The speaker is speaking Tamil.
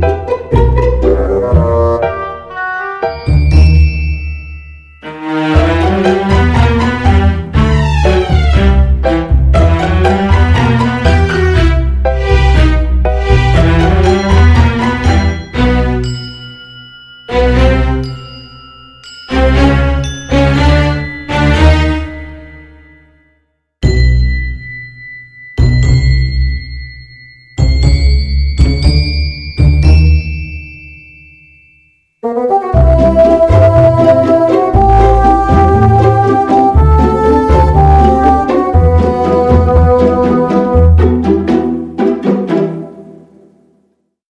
thank you Música